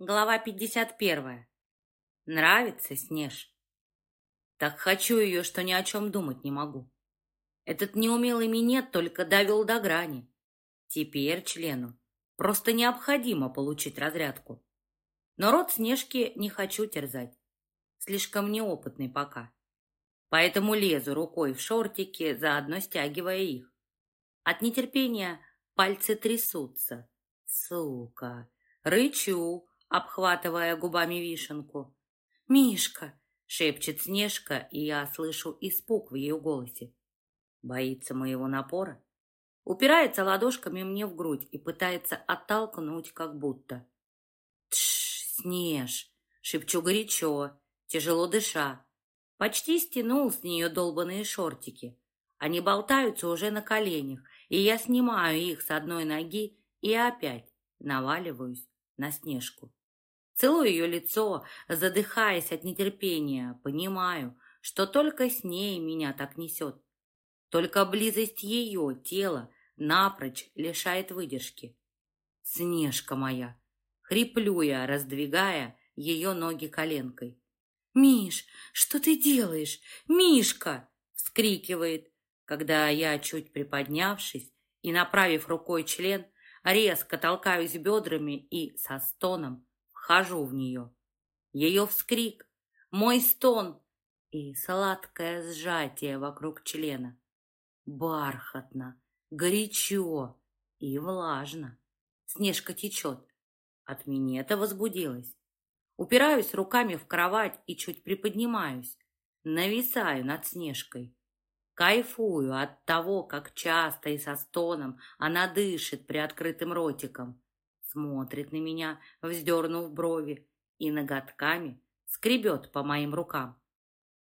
Глава 51. Нравится, Снеж? Так хочу ее, что ни о чем думать не могу. Этот неумелый минет только довел до грани. Теперь члену просто необходимо получить разрядку. Но рот Снежки не хочу терзать. Слишком неопытный пока. Поэтому лезу рукой в шортики, заодно стягивая их. От нетерпения пальцы трясутся. Сука! Рычу, обхватывая губами вишенку. «Мишка!» — шепчет Снежка, и я слышу испуг в ее голосе. Боится моего напора. Упирается ладошками мне в грудь и пытается оттолкнуть, как будто. «Тш, Снеж!» — шепчу горячо, тяжело дыша. Почти стянул с нее долбаные шортики. Они болтаются уже на коленях, и я снимаю их с одной ноги и опять наваливаюсь на Снежку. Целую ее лицо, задыхаясь от нетерпения, понимаю, что только с ней меня так несет. Только близость ее тела напрочь лишает выдержки. Снежка моя! Хриплю я, раздвигая ее ноги коленкой. «Миш, что ты делаешь? Мишка!» — вскрикивает, когда я, чуть приподнявшись и направив рукой член, резко толкаюсь бедрами и со стоном вхожу в нее. Ее вскрик, мой стон и сладкое сжатие вокруг члена. Бархатно, горячо и влажно. Снежка течет. От минета возбудилась. Упираюсь руками в кровать и чуть приподнимаюсь. Нависаю над Снежкой. Кайфую от того, как часто и со стоном она дышит приоткрытым ротиком смотрит на меня, вздернув брови, и ноготками скребет по моим рукам.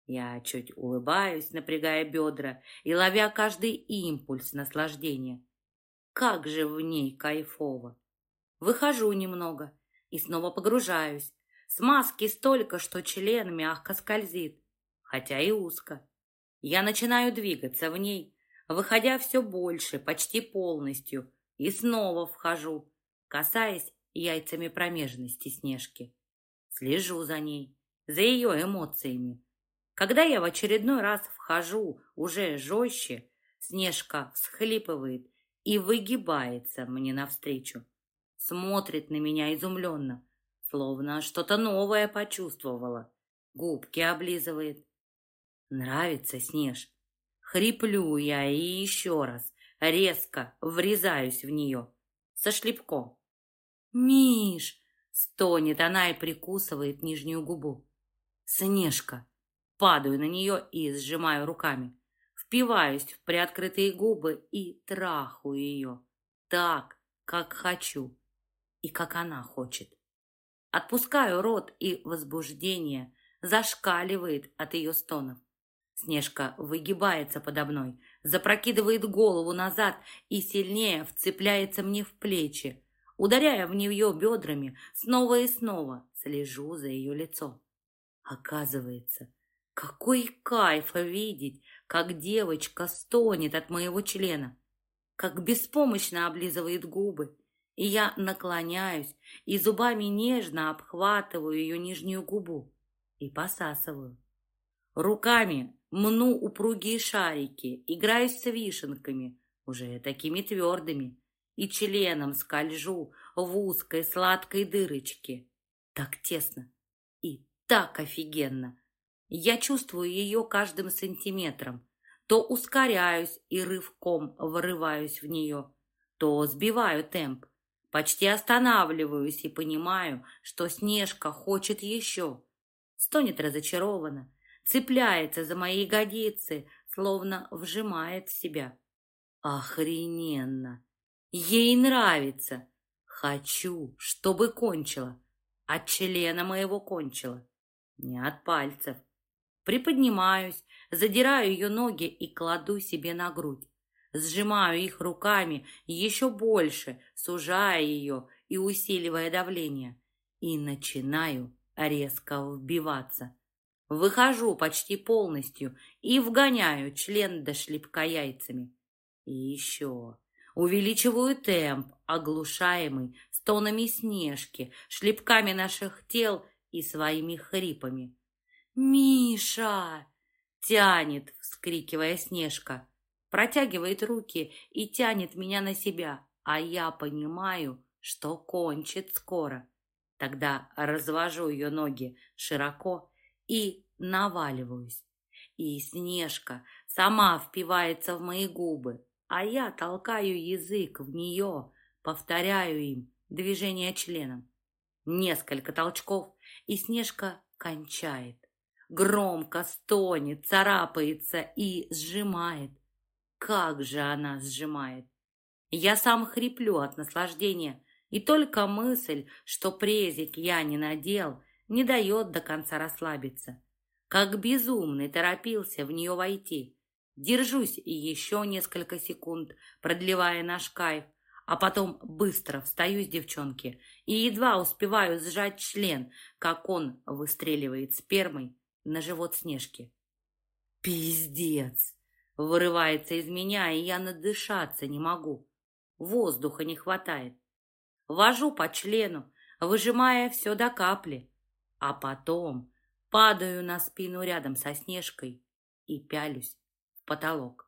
Я чуть улыбаюсь, напрягая бедра и ловя каждый импульс наслаждения. Как же в ней кайфово! Выхожу немного и снова погружаюсь. Смазки столько, что член мягко скользит, хотя и узко. Я начинаю двигаться в ней, выходя все больше, почти полностью, и снова вхожу, касаясь яйцами промежности Снежки. Слежу за ней, за ее эмоциями. Когда я в очередной раз вхожу уже жестче, Снежка всхлипывает и выгибается мне навстречу. Смотрит на меня изумленно, словно что-то новое почувствовала. Губки облизывает. Нравится, Снеж. Хриплю я и еще раз резко врезаюсь в нее со шлепком. «Миш!» — стонет она и прикусывает нижнюю губу. «Снежка!» Падаю на нее и сжимаю руками. Впиваюсь в приоткрытые губы и трахаю ее. Так, как хочу и как она хочет. Отпускаю рот, и возбуждение зашкаливает от ее стонов. Снежка выгибается подо мной, запрокидывает голову назад и сильнее вцепляется мне в плечи, ударяя в нее бедрами, снова и снова слежу за ее лицом. Оказывается, какой кайф видеть, как девочка стонет от моего члена, как беспомощно облизывает губы, и я наклоняюсь и зубами нежно обхватываю ее нижнюю губу и посасываю. Руками мну упругие шарики, играюсь с вишенками, уже такими твердыми, и членом скольжу в узкой сладкой дырочке. Так тесно и так офигенно. Я чувствую ее каждым сантиметром. То ускоряюсь и рывком вырываюсь в нее, то сбиваю темп. Почти останавливаюсь и понимаю, что Снежка хочет еще. Стонет разочарованно, цепляется за мои ягодицы, словно вжимает в себя. Охрененно! Ей нравится. Хочу, чтобы кончила. От члена моего кончила. Не от пальцев. Приподнимаюсь, задираю ее ноги и кладу себе на грудь. Сжимаю их руками еще больше, сужая ее и усиливая давление. И начинаю резко вбиваться. Выхожу почти полностью и вгоняю член до шлепка яйцами. И еще увеличиваю темп, оглушаемый стонами Снежки, шлепками наших тел и своими хрипами. «Миша!» — тянет, вскрикивая Снежка. Протягивает руки и тянет меня на себя, а я понимаю, что кончит скоро. Тогда развожу ее ноги широко и наваливаюсь. И Снежка сама впивается в мои губы, а я толкаю язык в нее, повторяю им движение членом. Несколько толчков, и Снежка кончает. Громко стонет, царапается и сжимает. Как же она сжимает! Я сам хриплю от наслаждения, и только мысль, что презик я не надел, не дает до конца расслабиться. Как безумный торопился в нее войти. Держусь еще несколько секунд, продлевая наш кайф, а потом быстро встаю с девчонки и едва успеваю сжать член, как он выстреливает спермой на живот Снежки. «Пиздец!» Вырывается из меня, и я надышаться не могу. Воздуха не хватает. Вожу по члену, выжимая все до капли, а потом падаю на спину рядом со Снежкой и пялюсь потолок.